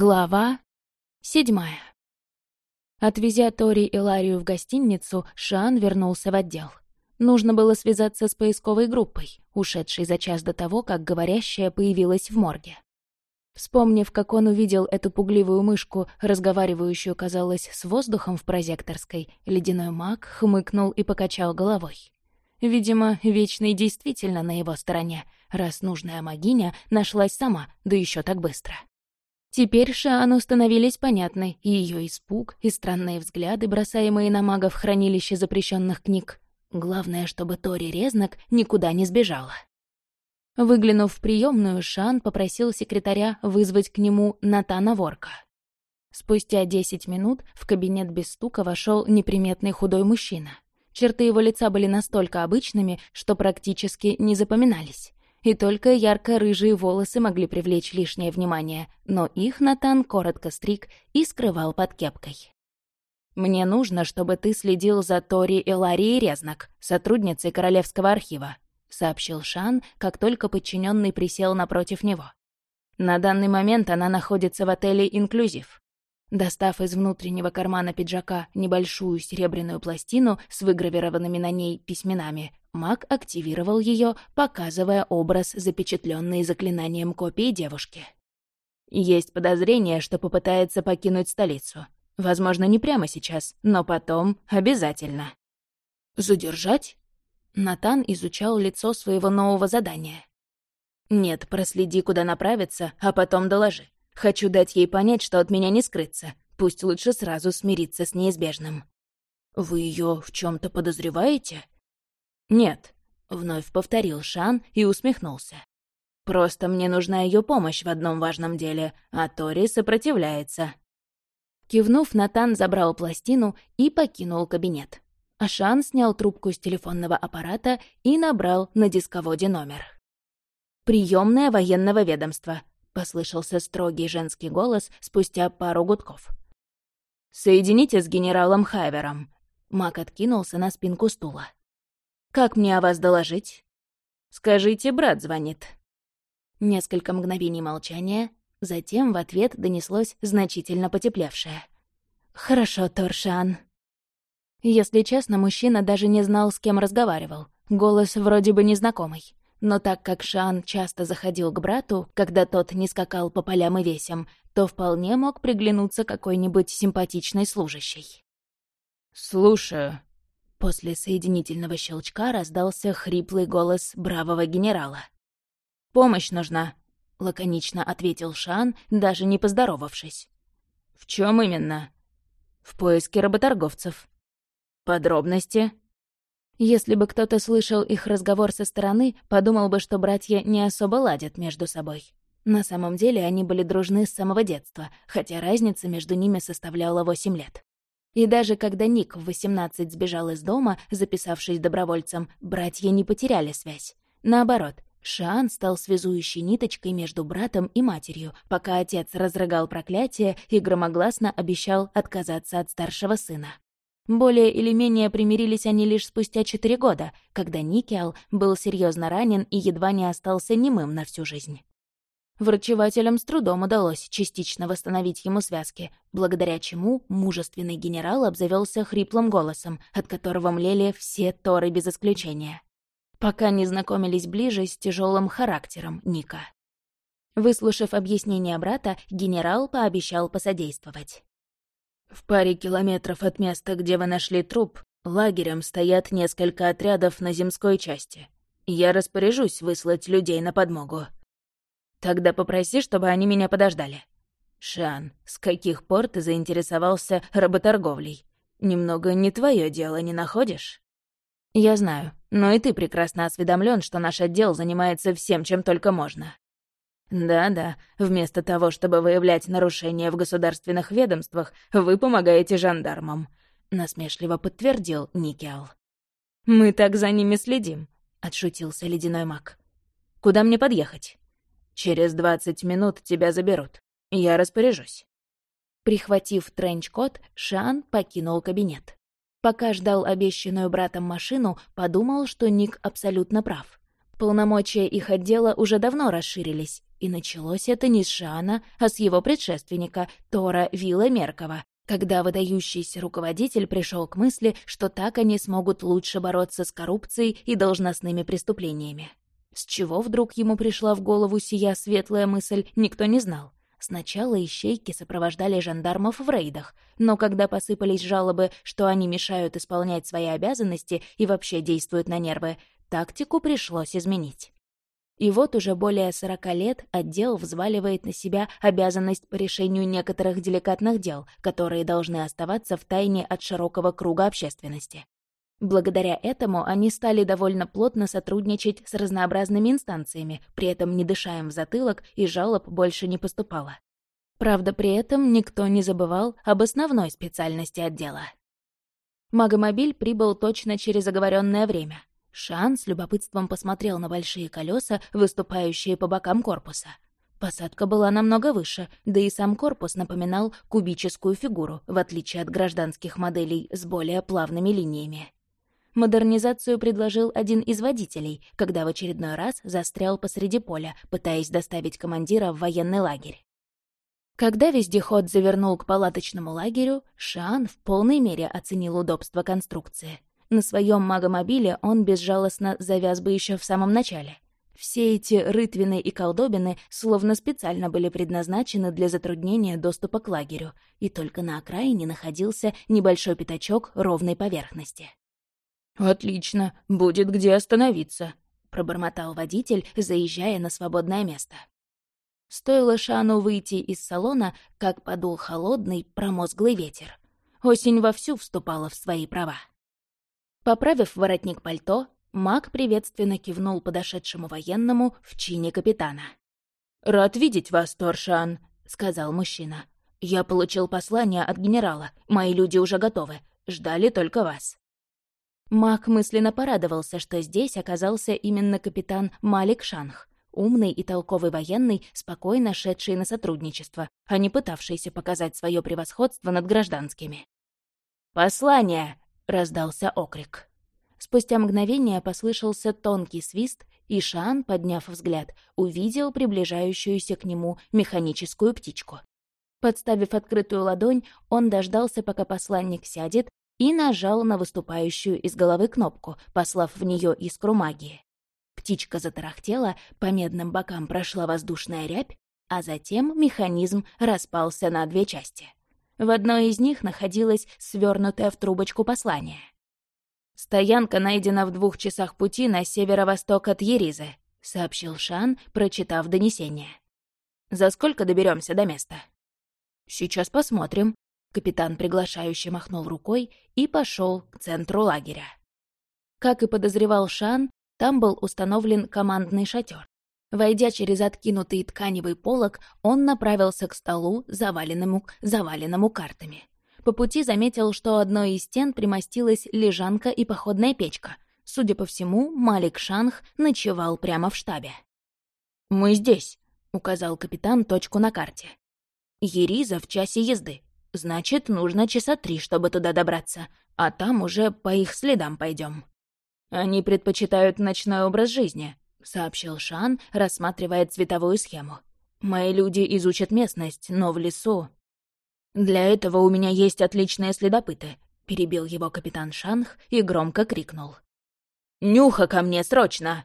Глава седьмая. Отвезя Тори и Ларию в гостиницу, Шан вернулся в отдел. Нужно было связаться с поисковой группой, ушедшей за час до того, как говорящая появилась в морге. Вспомнив, как он увидел эту пугливую мышку, разговаривающую, казалось, с воздухом в прозекторской, ледяной маг хмыкнул и покачал головой. Видимо, Вечный действительно на его стороне, раз нужная магиня нашлась сама, да еще так быстро. Теперь Шаану становились понятны и ее испуг, и странные взгляды, бросаемые на мага в хранилище запрещенных книг. Главное, чтобы Тори Резнак никуда не сбежала. Выглянув в приемную, Шан попросил секретаря вызвать к нему Натана Ворка. Спустя десять минут в кабинет без стука вошел неприметный худой мужчина. Черты его лица были настолько обычными, что практически не запоминались и только ярко-рыжие волосы могли привлечь лишнее внимание, но их Натан коротко стриг и скрывал под кепкой. «Мне нужно, чтобы ты следил за Тори Эларией Резнак, сотрудницей Королевского архива», — сообщил Шан, как только подчиненный присел напротив него. «На данный момент она находится в отеле «Инклюзив». Достав из внутреннего кармана пиджака небольшую серебряную пластину с выгравированными на ней письменами, маг активировал ее, показывая образ, запечатленный заклинанием копии девушки. Есть подозрение, что попытается покинуть столицу. Возможно, не прямо сейчас, но потом обязательно. «Задержать?» Натан изучал лицо своего нового задания. «Нет, проследи, куда направиться, а потом доложи. Хочу дать ей понять, что от меня не скрыться. Пусть лучше сразу смириться с неизбежным. Вы ее в чем то подозреваете? Нет, вновь повторил Шан и усмехнулся. Просто мне нужна ее помощь в одном важном деле, а Тори сопротивляется. Кивнув, Натан забрал пластину и покинул кабинет. Ашан снял трубку с телефонного аппарата и набрал на дисководе номер. Приемная военного ведомства послышался строгий женский голос спустя пару гудков. «Соедините с генералом Хайвером». Мак откинулся на спинку стула. «Как мне о вас доложить?» «Скажите, брат звонит». Несколько мгновений молчания, затем в ответ донеслось значительно потеплевшее. «Хорошо, Торшан». Если честно, мужчина даже не знал, с кем разговаривал. Голос вроде бы незнакомый. Но так как Шан часто заходил к брату, когда тот не скакал по полям и весям, то вполне мог приглянуться какой-нибудь симпатичной служащей. «Слушаю». После соединительного щелчка раздался хриплый голос бравого генерала. «Помощь нужна», — лаконично ответил Шан, даже не поздоровавшись. «В чем именно?» «В поиске работорговцев». «Подробности?» Если бы кто-то слышал их разговор со стороны, подумал бы, что братья не особо ладят между собой. На самом деле они были дружны с самого детства, хотя разница между ними составляла 8 лет. И даже когда Ник в 18 сбежал из дома, записавшись добровольцем, братья не потеряли связь. Наоборот, Шаан стал связующей ниточкой между братом и матерью, пока отец разрыгал проклятие и громогласно обещал отказаться от старшего сына. Более или менее примирились они лишь спустя четыре года, когда Никиал был серьезно ранен и едва не остался немым на всю жизнь. Врачевателям с трудом удалось частично восстановить ему связки, благодаря чему мужественный генерал обзавелся хриплым голосом, от которого млели все торы без исключения. Пока не знакомились ближе с тяжелым характером Ника. Выслушав объяснение брата, генерал пообещал посодействовать. В паре километров от места, где вы нашли труп, лагерем стоят несколько отрядов на земской части. Я распоряжусь выслать людей на подмогу. Тогда попроси, чтобы они меня подождали. Шан, с каких пор ты заинтересовался работорговлей? Немного не твое дело, не находишь? Я знаю, но и ты прекрасно осведомлен, что наш отдел занимается всем, чем только можно. Да-да, вместо того, чтобы выявлять нарушения в государственных ведомствах, вы помогаете жандармам», — насмешливо подтвердил Никиал. «Мы так за ними следим», — отшутился ледяной маг. «Куда мне подъехать?» «Через двадцать минут тебя заберут. Я распоряжусь». Прихватив тренч-кот, Шан покинул кабинет. Пока ждал обещанную братом машину, подумал, что Ник абсолютно прав. Полномочия их отдела уже давно расширились, И началось это не с Шана, а с его предшественника, Тора Вилла Меркова, когда выдающийся руководитель пришел к мысли, что так они смогут лучше бороться с коррупцией и должностными преступлениями. С чего вдруг ему пришла в голову сия светлая мысль, никто не знал. Сначала ищейки сопровождали жандармов в рейдах, но когда посыпались жалобы, что они мешают исполнять свои обязанности и вообще действуют на нервы, тактику пришлось изменить. И вот уже более сорока лет отдел взваливает на себя обязанность по решению некоторых деликатных дел, которые должны оставаться в тайне от широкого круга общественности. Благодаря этому они стали довольно плотно сотрудничать с разнообразными инстанциями, при этом не дыша в затылок и жалоб больше не поступало. Правда, при этом никто не забывал об основной специальности отдела. Магомобиль прибыл точно через оговоренное время. Шан с любопытством посмотрел на большие колеса, выступающие по бокам корпуса. Посадка была намного выше, да и сам корпус напоминал кубическую фигуру, в отличие от гражданских моделей с более плавными линиями. Модернизацию предложил один из водителей, когда в очередной раз застрял посреди поля, пытаясь доставить командира в военный лагерь. Когда вездеход завернул к палаточному лагерю, Шан в полной мере оценил удобство конструкции. На своем магомобиле он безжалостно завяз бы еще в самом начале. Все эти рытвины и колдобины словно специально были предназначены для затруднения доступа к лагерю, и только на окраине находился небольшой пятачок ровной поверхности. «Отлично, будет где остановиться», — пробормотал водитель, заезжая на свободное место. Стоило Шану выйти из салона, как подул холодный, промозглый ветер. Осень вовсю вступала в свои права. Поправив воротник пальто, маг приветственно кивнул подошедшему военному в чине капитана. «Рад видеть вас, Торшан», — сказал мужчина. «Я получил послание от генерала. Мои люди уже готовы. Ждали только вас». Мак мысленно порадовался, что здесь оказался именно капитан Малик Шанх, умный и толковый военный, спокойно шедший на сотрудничество, а не пытавшийся показать свое превосходство над гражданскими. «Послание!» — раздался окрик. Спустя мгновение послышался тонкий свист, и Шан, подняв взгляд, увидел приближающуюся к нему механическую птичку. Подставив открытую ладонь, он дождался, пока посланник сядет, и нажал на выступающую из головы кнопку, послав в нее искру магии. Птичка затарахтела, по медным бокам прошла воздушная рябь, а затем механизм распался на две части. В одной из них находилось свернутое в трубочку послание. «Стоянка найдена в двух часах пути на северо-восток от Еризы», — сообщил Шан, прочитав донесение. «За сколько доберемся до места?» «Сейчас посмотрим», Капитан приглашающе махнул рукой и пошел к центру лагеря. Как и подозревал Шан, там был установлен командный шатер. Войдя через откинутый тканевый полог, он направился к столу, заваленному, заваленному картами. По пути заметил, что одной из стен примостилась лежанка и походная печка. Судя по всему, Малик Шанх ночевал прямо в штабе. «Мы здесь», — указал капитан точку на карте. «Ериза в часе езды. Значит, нужно часа три, чтобы туда добраться, а там уже по их следам пойдем. Они предпочитают ночной образ жизни, сообщил Шан, рассматривая цветовую схему. Мои люди изучат местность, но в лесу. Для этого у меня есть отличные следопыты, перебил его капитан Шанх и громко крикнул. «Нюха ко мне, срочно!»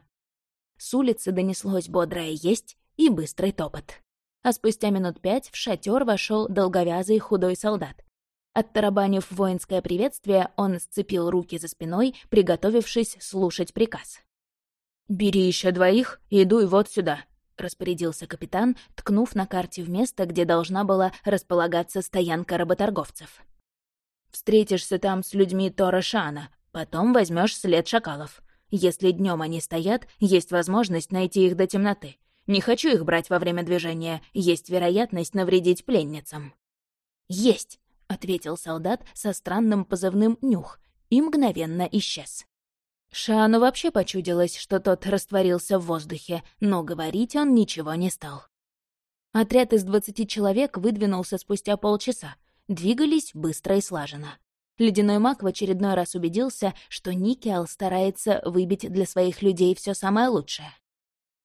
С улицы донеслось бодрое «есть» и быстрый топот а спустя минут пять в шатер вошел долговязый худой солдат. Оттарабанив воинское приветствие, он сцепил руки за спиной, приготовившись слушать приказ. «Бери еще двоих и дуй вот сюда», — распорядился капитан, ткнув на карте в место, где должна была располагаться стоянка работорговцев. «Встретишься там с людьми Тора Шана, потом возьмешь след шакалов. Если днем они стоят, есть возможность найти их до темноты. Не хочу их брать во время движения, есть вероятность навредить пленницам». «Есть!» — ответил солдат со странным позывным «нюх» и мгновенно исчез. Шану вообще почудилось, что тот растворился в воздухе, но говорить он ничего не стал. Отряд из двадцати человек выдвинулся спустя полчаса. Двигались быстро и слаженно. Ледяной маг в очередной раз убедился, что Никиал старается выбить для своих людей все самое лучшее.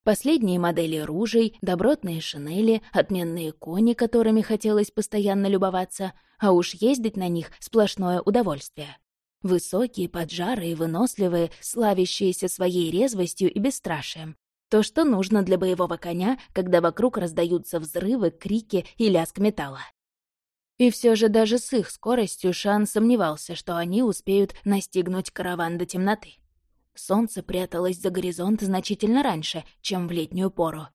Последние модели ружей, добротные шинели, отменные кони, которыми хотелось постоянно любоваться, а уж ездить на них — сплошное удовольствие. Высокие, поджарые, выносливые, славящиеся своей резвостью и бесстрашием. То, что нужно для боевого коня, когда вокруг раздаются взрывы, крики и лязг металла. И все же даже с их скоростью Шан сомневался, что они успеют настигнуть караван до темноты. Солнце пряталось за горизонт значительно раньше, чем в летнюю пору.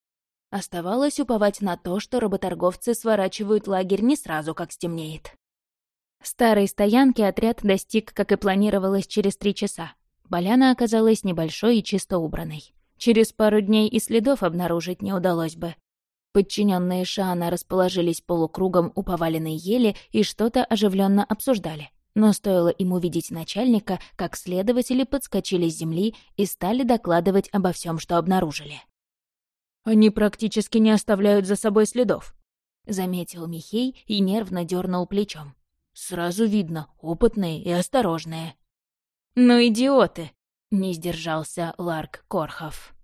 Оставалось уповать на то, что работорговцы сворачивают лагерь не сразу, как стемнеет. Старой стоянки отряд достиг, как и планировалось, через три часа. Поляна оказалась небольшой и чисто убранной. Через пару дней и следов обнаружить не удалось бы. Подчиненные Шаана расположились полукругом у поваленной ели и что-то оживленно обсуждали. Но стоило им увидеть начальника, как следователи подскочили с земли и стали докладывать обо всем, что обнаружили. «Они практически не оставляют за собой следов», — заметил Михей и нервно дернул плечом. «Сразу видно, опытные и осторожные». «Ну, идиоты!» — не сдержался Ларк Корхов.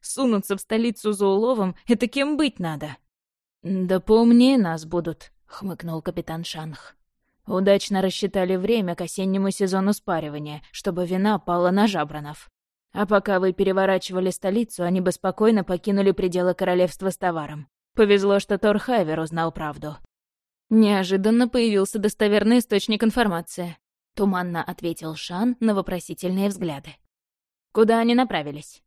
«Сунуться в столицу за уловом — это кем быть надо?» «Да поумнее нас будут», — хмыкнул капитан Шанх. Удачно рассчитали время к осеннему сезону спаривания, чтобы вина пала на жабранов. А пока вы переворачивали столицу, они бы спокойно покинули пределы королевства с товаром. Повезло, что Тор Хайвер узнал правду. Неожиданно появился достоверный источник информации. Туманно ответил Шан на вопросительные взгляды. «Куда они направились?»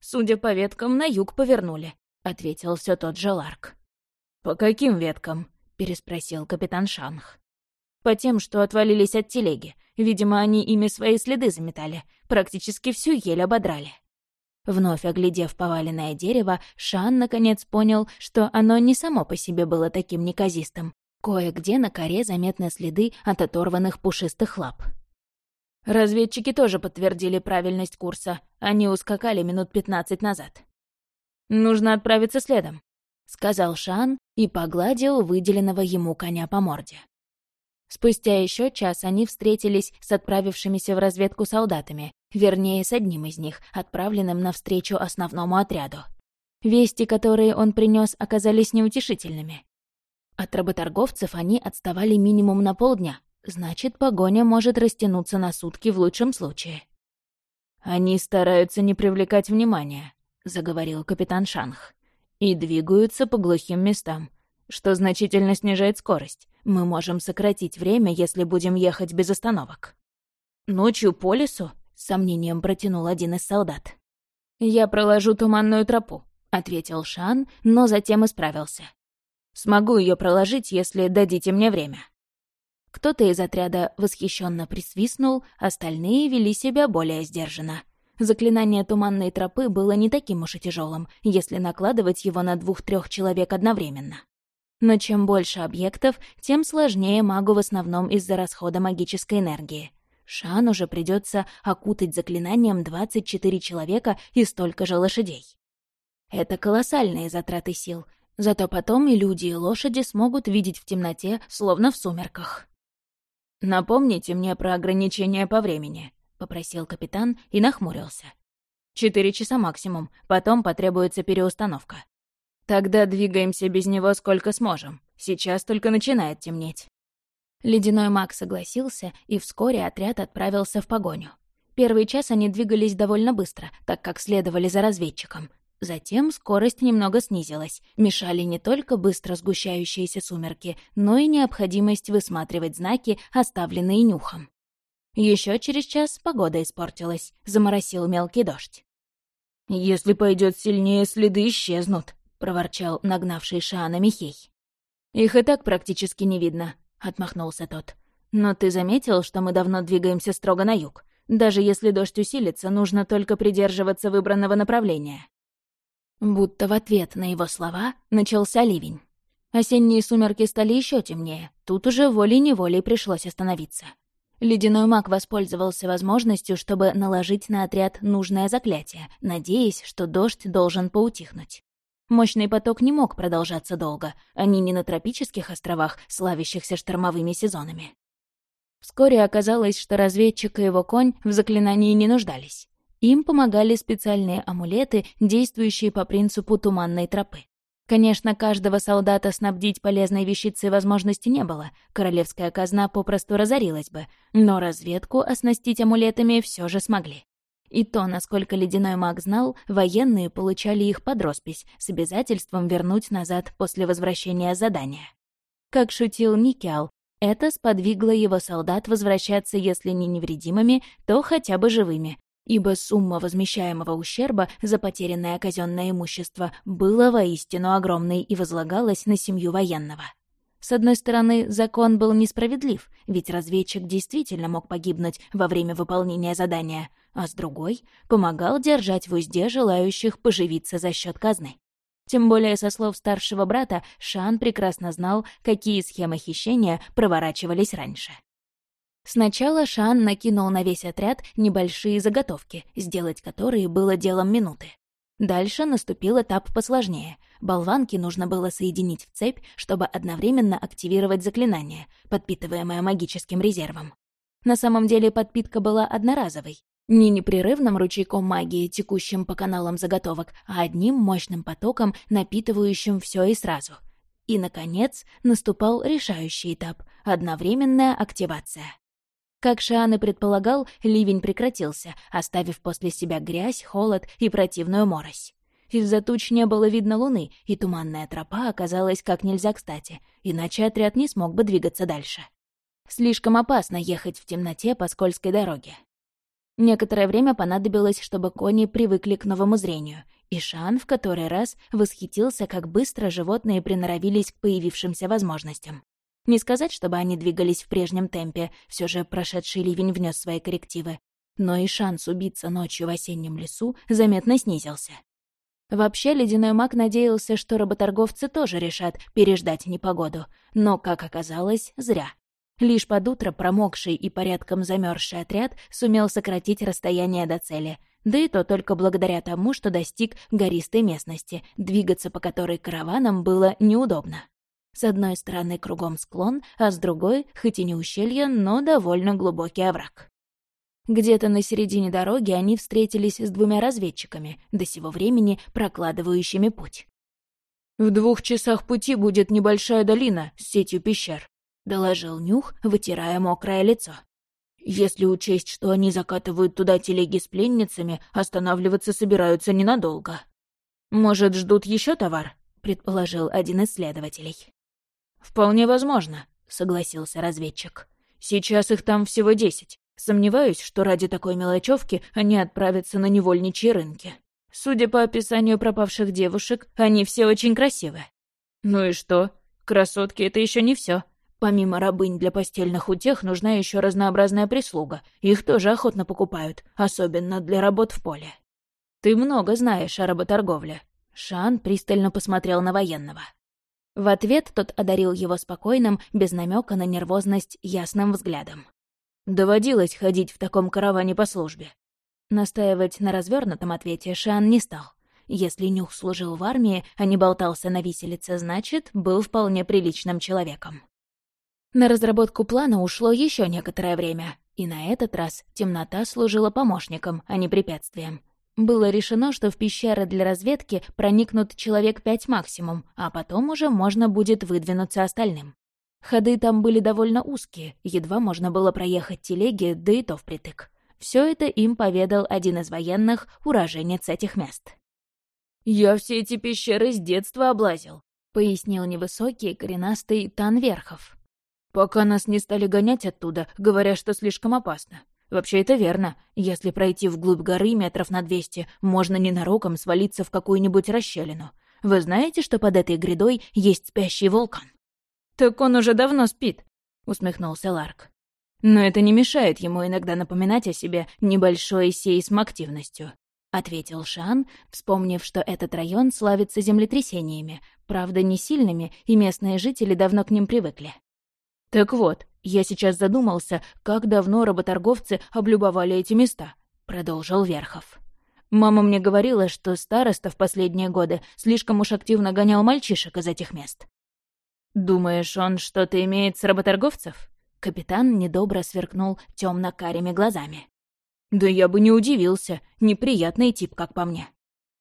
«Судя по веткам, на юг повернули», — ответил все тот же Ларк. «По каким веткам?» — переспросил капитан Шанх. По тем, что отвалились от телеги. Видимо, они ими свои следы заметали. Практически всю ель ободрали. Вновь оглядев поваленное дерево, Шан наконец понял, что оно не само по себе было таким неказистым. Кое-где на коре заметны следы от оторванных пушистых лап. Разведчики тоже подтвердили правильность курса. Они ускакали минут пятнадцать назад. «Нужно отправиться следом», — сказал Шан и погладил выделенного ему коня по морде. Спустя еще час они встретились с отправившимися в разведку солдатами, вернее, с одним из них, отправленным навстречу основному отряду. Вести, которые он принес, оказались неутешительными. От работорговцев они отставали минимум на полдня, значит, погоня может растянуться на сутки в лучшем случае. «Они стараются не привлекать внимания», — заговорил капитан Шанх, «и двигаются по глухим местам, что значительно снижает скорость. Мы можем сократить время, если будем ехать без остановок. Ночью по лесу? С сомнением протянул один из солдат. «Я проложу туманную тропу», — ответил Шан, но затем исправился. «Смогу ее проложить, если дадите мне время». Кто-то из отряда восхищенно присвистнул, остальные вели себя более сдержанно. Заклинание туманной тропы было не таким уж и тяжелым, если накладывать его на двух-трех человек одновременно. Но чем больше объектов, тем сложнее магу в основном из-за расхода магической энергии. Шан уже придется окутать заклинанием 24 человека и столько же лошадей. Это колоссальные затраты сил, зато потом и люди, и лошади смогут видеть в темноте, словно в сумерках. «Напомните мне про ограничения по времени», — попросил капитан и нахмурился. «Четыре часа максимум, потом потребуется переустановка. Тогда двигаемся без него сколько сможем. Сейчас только начинает темнеть. Ледяной маг согласился, и вскоре отряд отправился в погоню. Первый час они двигались довольно быстро, так как следовали за разведчиком. Затем скорость немного снизилась. Мешали не только быстро сгущающиеся сумерки, но и необходимость высматривать знаки, оставленные нюхом. Еще через час погода испортилась, заморосил мелкий дождь. «Если пойдет сильнее, следы исчезнут», — проворчал нагнавший Шаана Михей. «Их и так практически не видно», — отмахнулся тот. «Но ты заметил, что мы давно двигаемся строго на юг? Даже если дождь усилится, нужно только придерживаться выбранного направления». Будто в ответ на его слова начался ливень. Осенние сумерки стали еще темнее, тут уже волей-неволей пришлось остановиться. Ледяной маг воспользовался возможностью, чтобы наложить на отряд нужное заклятие, надеясь, что дождь должен поутихнуть. Мощный поток не мог продолжаться долго, они не на тропических островах, славящихся штормовыми сезонами. Вскоре оказалось, что разведчик и его конь в заклинании не нуждались. Им помогали специальные амулеты, действующие по принципу туманной тропы. Конечно, каждого солдата снабдить полезной вещицей возможности не было, королевская казна попросту разорилась бы, но разведку оснастить амулетами все же смогли. И то, насколько ледяной маг знал, военные получали их под роспись с обязательством вернуть назад после возвращения задания. Как шутил Никиал, это сподвигло его солдат возвращаться, если не невредимыми, то хотя бы живыми, ибо сумма возмещаемого ущерба за потерянное казенное имущество была воистину огромной и возлагалась на семью военного. С одной стороны, закон был несправедлив, ведь разведчик действительно мог погибнуть во время выполнения задания, а с другой — помогал держать в узде желающих поживиться за счет казны. Тем более, со слов старшего брата, Шан прекрасно знал, какие схемы хищения проворачивались раньше. Сначала Шан накинул на весь отряд небольшие заготовки, сделать которые было делом минуты. Дальше наступил этап посложнее. Болванки нужно было соединить в цепь, чтобы одновременно активировать заклинание, подпитываемое магическим резервом. На самом деле подпитка была одноразовой. Не непрерывным ручейком магии, текущим по каналам заготовок, а одним мощным потоком, напитывающим все и сразу. И, наконец, наступал решающий этап — одновременная активация. Как Шиан и предполагал, ливень прекратился, оставив после себя грязь, холод и противную морось. Из-за туч не было видно луны, и туманная тропа оказалась как нельзя кстати, иначе отряд не смог бы двигаться дальше. Слишком опасно ехать в темноте по скользкой дороге. Некоторое время понадобилось, чтобы кони привыкли к новому зрению, и Шан в который раз восхитился, как быстро животные приноровились к появившимся возможностям. Не сказать, чтобы они двигались в прежнем темпе, все же прошедший ливень внес свои коррективы. Но и шанс убиться ночью в осеннем лесу заметно снизился. Вообще, ледяной маг надеялся, что работорговцы тоже решат переждать непогоду, но, как оказалось, зря. Лишь под утро промокший и порядком замерзший отряд сумел сократить расстояние до цели, да и то только благодаря тому, что достиг гористой местности, двигаться по которой караванам было неудобно. С одной стороны кругом склон, а с другой, хоть и не ущелье, но довольно глубокий овраг. Где-то на середине дороги они встретились с двумя разведчиками, до сего времени прокладывающими путь. «В двух часах пути будет небольшая долина с сетью пещер», — доложил Нюх, вытирая мокрое лицо. «Если учесть, что они закатывают туда телеги с пленницами, останавливаться собираются ненадолго. Может, ждут еще товар?» — предположил один из следователей. «Вполне возможно», — согласился разведчик. «Сейчас их там всего десять. Сомневаюсь, что ради такой мелочевки они отправятся на невольничьи рынки. Судя по описанию пропавших девушек, они все очень красивы». «Ну и что? Красотки — это еще не все. Помимо рабынь для постельных утех нужна еще разнообразная прислуга. Их тоже охотно покупают, особенно для работ в поле. Ты много знаешь о работорговле». Шан пристально посмотрел на военного. В ответ тот одарил его спокойным, без намека на нервозность, ясным взглядом. «Доводилось ходить в таком караване по службе». Настаивать на развернутом ответе Шан не стал. Если Нюх служил в армии, а не болтался на виселице, значит, был вполне приличным человеком. На разработку плана ушло еще некоторое время, и на этот раз темнота служила помощником, а не препятствием. Было решено, что в пещеры для разведки проникнут человек пять максимум, а потом уже можно будет выдвинуться остальным. Ходы там были довольно узкие, едва можно было проехать телеги, да и то впритык. Все это им поведал один из военных, уроженец этих мест. «Я все эти пещеры с детства облазил», — пояснил невысокий, коренастый Тан Верхов. «Пока нас не стали гонять оттуда, говоря, что слишком опасно. Вообще это верно. Если пройти вглубь горы метров на двести, можно ненароком свалиться в какую-нибудь расщелину. Вы знаете, что под этой грядой есть спящий вулкан? Так он уже давно спит, усмехнулся Ларк. Но это не мешает ему иногда напоминать о себе небольшой сейсм активностью. — ответил Шан, вспомнив, что этот район славится землетрясениями, правда, не сильными, и местные жители давно к ним привыкли. «Так вот, я сейчас задумался, как давно работорговцы облюбовали эти места», — продолжил Верхов. «Мама мне говорила, что староста в последние годы слишком уж активно гонял мальчишек из этих мест». «Думаешь, он что-то имеет с работорговцев?» Капитан недобро сверкнул темно карими глазами. Да я бы не удивился. Неприятный тип, как по мне.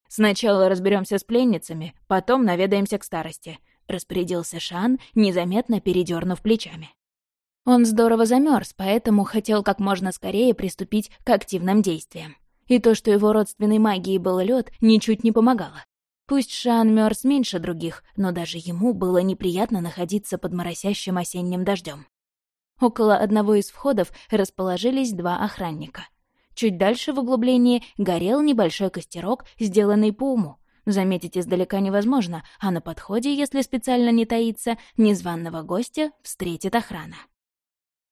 Сначала разберемся с пленницами, потом наведаемся к старости. Распорядился Шан, незаметно передернув плечами. Он здорово замерз, поэтому хотел как можно скорее приступить к активным действиям. И то, что его родственной магией был лед, ничуть не помогало. Пусть Шан мерз меньше других, но даже ему было неприятно находиться под моросящим осенним дождем. Около одного из входов расположились два охранника. Чуть дальше в углублении горел небольшой костерок, сделанный по уму. Заметить издалека невозможно, а на подходе, если специально не таится, незваного гостя встретит охрана.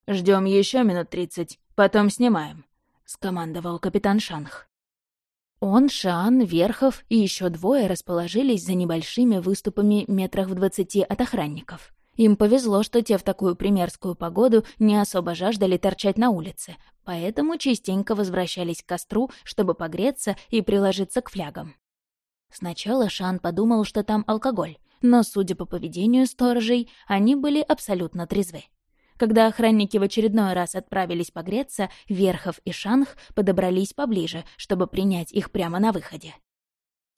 Ждем еще минут тридцать, потом снимаем», — скомандовал капитан Шанх. Он, Шан, Верхов и еще двое расположились за небольшими выступами метрах в двадцати от охранников. Им повезло, что те в такую примерскую погоду не особо жаждали торчать на улице, поэтому частенько возвращались к костру, чтобы погреться и приложиться к флягам. Сначала Шан подумал, что там алкоголь, но, судя по поведению сторожей, они были абсолютно трезвы. Когда охранники в очередной раз отправились погреться, Верхов и Шанх подобрались поближе, чтобы принять их прямо на выходе.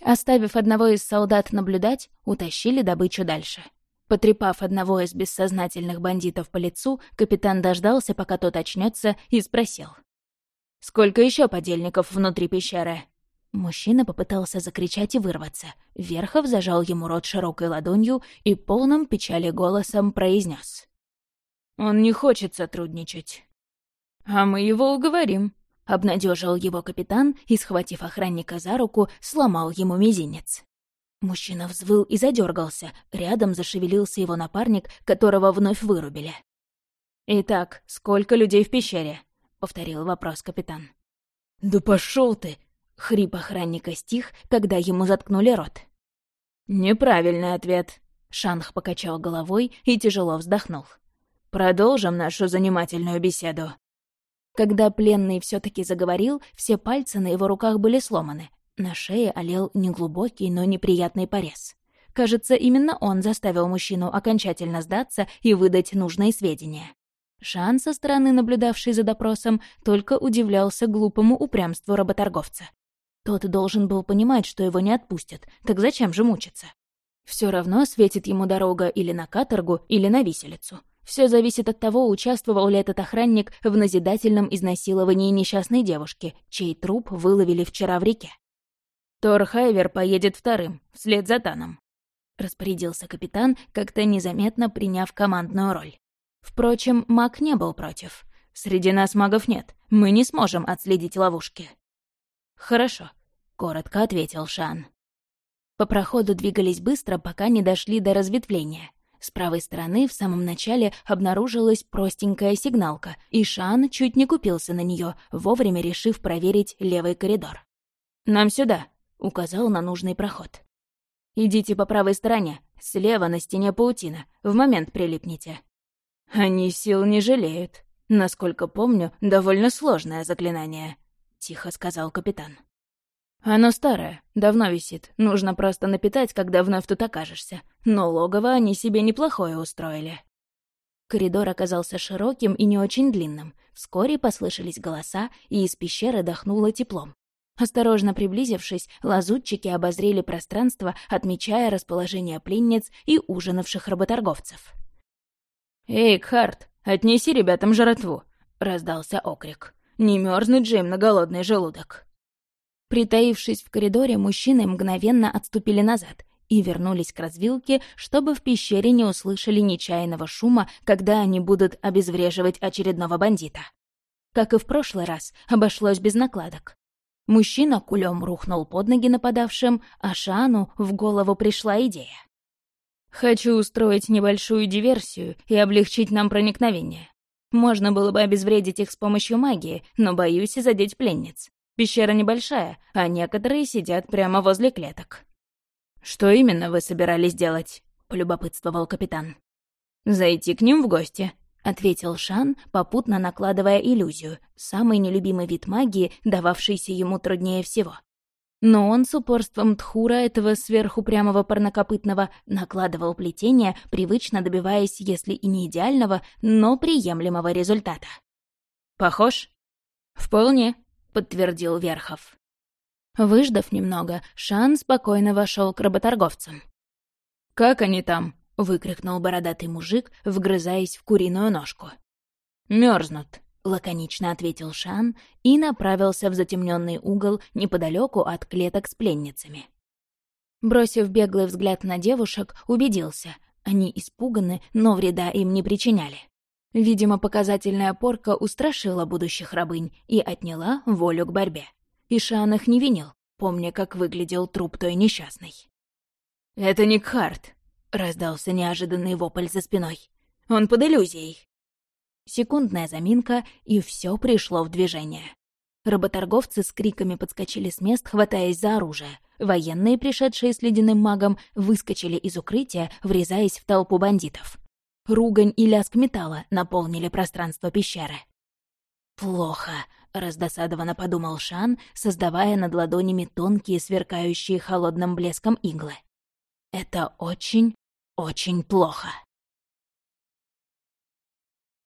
Оставив одного из солдат наблюдать, утащили добычу дальше. Потрепав одного из бессознательных бандитов по лицу, капитан дождался, пока тот очнется, и спросил. «Сколько еще подельников внутри пещеры?» Мужчина попытался закричать и вырваться. Верхов зажал ему рот широкой ладонью и полным печали голосом произнес: он не хочет сотрудничать. А мы его уговорим. Обнадежил его капитан и, схватив охранника за руку, сломал ему мизинец. Мужчина взвыл и задергался. Рядом зашевелился его напарник, которого вновь вырубили. «Итак, сколько людей в пещере?» — повторил вопрос капитан. «Да пошел ты!» — хрип охранника стих, когда ему заткнули рот. «Неправильный ответ», — Шанх покачал головой и тяжело вздохнул. Продолжим нашу занимательную беседу». Когда пленный все таки заговорил, все пальцы на его руках были сломаны. На шее олел неглубокий, но неприятный порез. Кажется, именно он заставил мужчину окончательно сдаться и выдать нужные сведения. Шан, со стороны наблюдавший за допросом, только удивлялся глупому упрямству работорговца. Тот должен был понимать, что его не отпустят, так зачем же мучиться? Все равно светит ему дорога или на каторгу, или на виселицу. Все зависит от того, участвовал ли этот охранник в назидательном изнасиловании несчастной девушки, чей труп выловили вчера в реке. «Тор Хайвер поедет вторым, вслед за Таном», — распорядился капитан, как-то незаметно приняв командную роль. Впрочем, маг не был против. «Среди нас магов нет, мы не сможем отследить ловушки». «Хорошо», — коротко ответил Шан. По проходу двигались быстро, пока не дошли до разветвления. С правой стороны в самом начале обнаружилась простенькая сигналка, и Шан чуть не купился на нее, вовремя решив проверить левый коридор. «Нам сюда», — указал на нужный проход. «Идите по правой стороне, слева на стене паутина, в момент прилипните». «Они сил не жалеют. Насколько помню, довольно сложное заклинание», — тихо сказал капитан. Оно старое, давно висит. Нужно просто напитать, когда вновь тут окажешься. Но логово они себе неплохое устроили. Коридор оказался широким и не очень длинным. Вскоре послышались голоса, и из пещеры дохнуло теплом. Осторожно приблизившись, лазутчики обозрели пространство, отмечая расположение пленниц и ужинавших работорговцев. «Эй, Кхарт, отнеси ребятам жратву!» — раздался окрик. «Не мерзнуть же им на голодный желудок!» Притаившись в коридоре, мужчины мгновенно отступили назад и вернулись к развилке, чтобы в пещере не услышали нечаянного шума, когда они будут обезвреживать очередного бандита. Как и в прошлый раз, обошлось без накладок. Мужчина кулем рухнул под ноги нападавшим, а Шану в голову пришла идея. «Хочу устроить небольшую диверсию и облегчить нам проникновение. Можно было бы обезвредить их с помощью магии, но боюсь задеть пленниц. Пещера небольшая, а некоторые сидят прямо возле клеток. «Что именно вы собирались делать?» — полюбопытствовал капитан. «Зайти к ним в гости», — ответил Шан, попутно накладывая иллюзию, самый нелюбимый вид магии, дававшийся ему труднее всего. Но он с упорством Тхура, этого сверхупрямого парнокопытного, накладывал плетение, привычно добиваясь, если и не идеального, но приемлемого результата. «Похож?» «Вполне», подтвердил Верхов. Выждав немного, Шан спокойно вошел к работорговцам. «Как они там?» — выкрикнул бородатый мужик, вгрызаясь в куриную ножку. Мерзнут, лаконично ответил Шан и направился в затемненный угол неподалеку от клеток с пленницами. Бросив беглый взгляд на девушек, убедился, они испуганы, но вреда им не причиняли. Видимо, показательная порка устрашила будущих рабынь и отняла волю к борьбе. И их не винил, помня, как выглядел труп той несчастной. «Это не Кхарт», — раздался неожиданный вопль за спиной. «Он под иллюзией». Секундная заминка, и все пришло в движение. Работорговцы с криками подскочили с мест, хватаясь за оружие. Военные, пришедшие с ледяным магом, выскочили из укрытия, врезаясь в толпу бандитов. Ругань и лязг металла наполнили пространство пещеры. «Плохо», — раздосадованно подумал Шан, создавая над ладонями тонкие, сверкающие холодным блеском иглы. «Это очень, очень плохо».